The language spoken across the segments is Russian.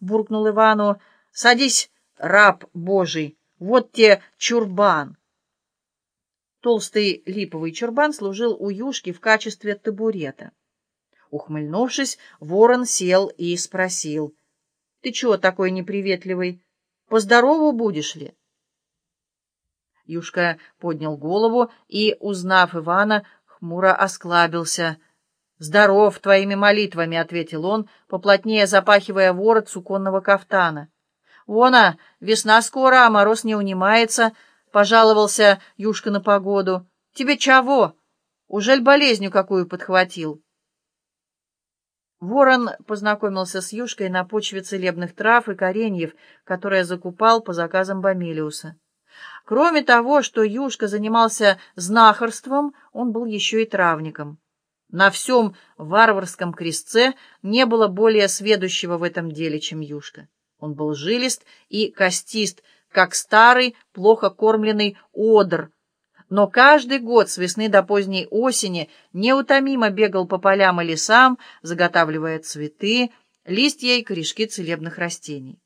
буркнул Ивану. «Садись, раб Божий, вот те чурбан!» Толстый липовый чурбан служил у Юшки в качестве табурета. Ухмыльнувшись, ворон сел и спросил. — Ты чего такой неприветливый? Поздорову будешь ли? Юшка поднял голову и, узнав Ивана, хмуро осклабился. — Здоров твоими молитвами, — ответил он, поплотнее запахивая ворот суконного кафтана. — Вона, весна скоро, а мороз не унимается, — пожаловался Юшка на погоду. — Тебе чего? Ужель болезнью какую подхватил? Ворон познакомился с Юшкой на почве целебных трав и кореньев, которые закупал по заказам Бомелиуса. Кроме того, что Юшка занимался знахарством, он был еще и травником. На всем варварском крестце не было более сведущего в этом деле, чем Юшка. Он был жилист и костист, как старый, плохо кормленный одр, но каждый год с весны до поздней осени неутомимо бегал по полям и лесам, заготавливая цветы, листья и корешки целебных растений.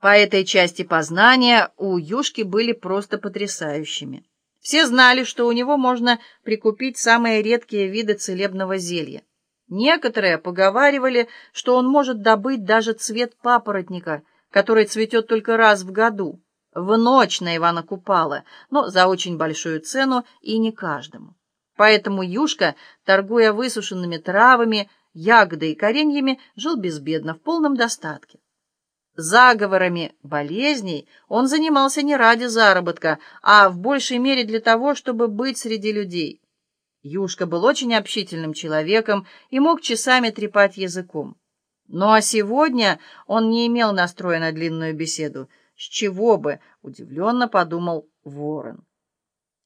По этой части познания у Юшки были просто потрясающими. Все знали, что у него можно прикупить самые редкие виды целебного зелья. Некоторые поговаривали, что он может добыть даже цвет папоротника, который цветет только раз в году в ночь на Ивана Купала, но за очень большую цену и не каждому. Поэтому Юшка, торгуя высушенными травами, ягодой и кореньями, жил безбедно, в полном достатке. Заговорами болезней он занимался не ради заработка, а в большей мере для того, чтобы быть среди людей. Юшка был очень общительным человеком и мог часами трепать языком. Ну а сегодня он не имел настроя на длинную беседу — с чего бы, удивленно подумал ворон.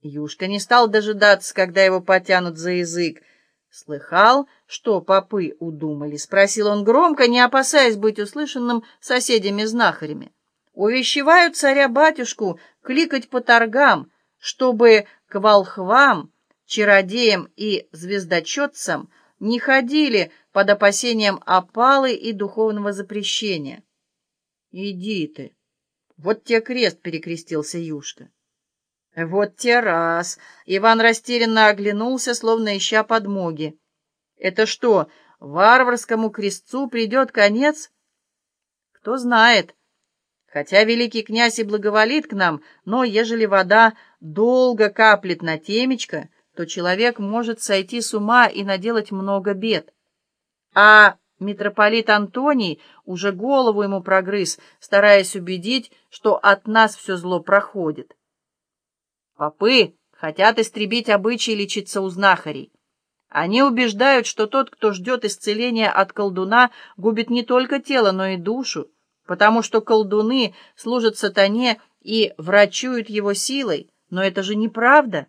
Юшка не стал дожидаться, когда его потянут за язык. «Слыхал, что попы удумали?» — спросил он громко, не опасаясь быть услышанным соседями-знахарями. «Увещевают царя-батюшку кликать по торгам, чтобы к волхвам, чародеям и звездочетцам не ходили под опасением опалы и духовного запрещения». «Иди ты!» Вот те крест, — перекрестился Юшка. Вот те раз! Иван растерянно оглянулся, словно ища подмоги. Это что, варварскому крестцу придет конец? Кто знает. Хотя великий князь и благоволит к нам, но ежели вода долго каплет на темечко, то человек может сойти с ума и наделать много бед. А Митрополит Антоний уже голову ему прогрыз, стараясь убедить, что от нас все зло проходит. Попы хотят истребить обычаи лечиться у знахарей. Они убеждают, что тот, кто ждет исцеления от колдуна, губит не только тело, но и душу, потому что колдуны служат сатане и врачуют его силой. Но это же неправда.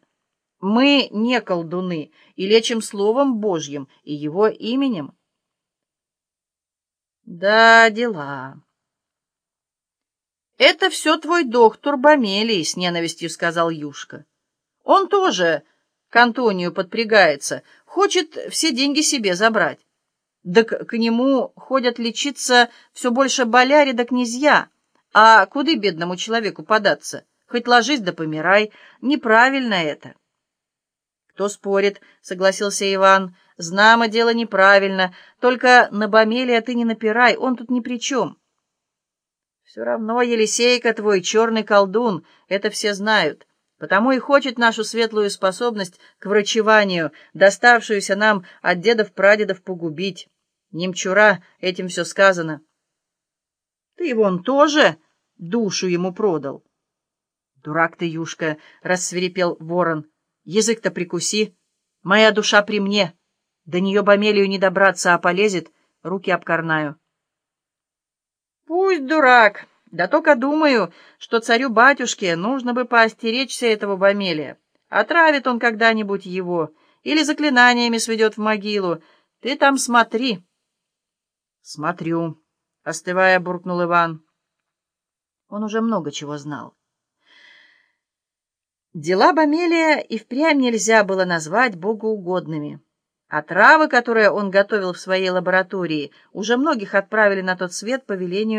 Мы не колдуны и лечим Словом Божьим и Его именем. Да, дела. Это все твой доктор Бомелий, с ненавистью сказал Юшка. Он тоже к Антонию подпрягается, хочет все деньги себе забрать. Да к, нему ходят лечиться все больше боляри да князья. А куда бедному человеку податься? Хоть ложись да помирай. Неправильно это. Кто спорит, согласился Иван. Знамо дело неправильно, только на Бомелия ты не напирай, он тут ни при чем. Все равно Елисейка твой черный колдун, это все знают, потому и хочет нашу светлую способность к врачеванию, доставшуюся нам от дедов-прадедов погубить. Немчура, этим все сказано. Ты вон тоже душу ему продал. Дурак ты, Юшка, — рассверепел ворон, — язык-то прикуси, моя душа при мне. До нее Бомелию не добраться, а полезет, руки обкорнаю. Пусть дурак, да только думаю, что царю-батюшке нужно бы поостеречься этого Бомелия. Отравит он когда-нибудь его или заклинаниями сведет в могилу. Ты там смотри. Смотрю, остывая, буркнул Иван. Он уже много чего знал. Дела Бомелия и впрямь нельзя было назвать богоугодными. А травы, которые он готовил в своей лаборатории, уже многих отправили на тот свет по велению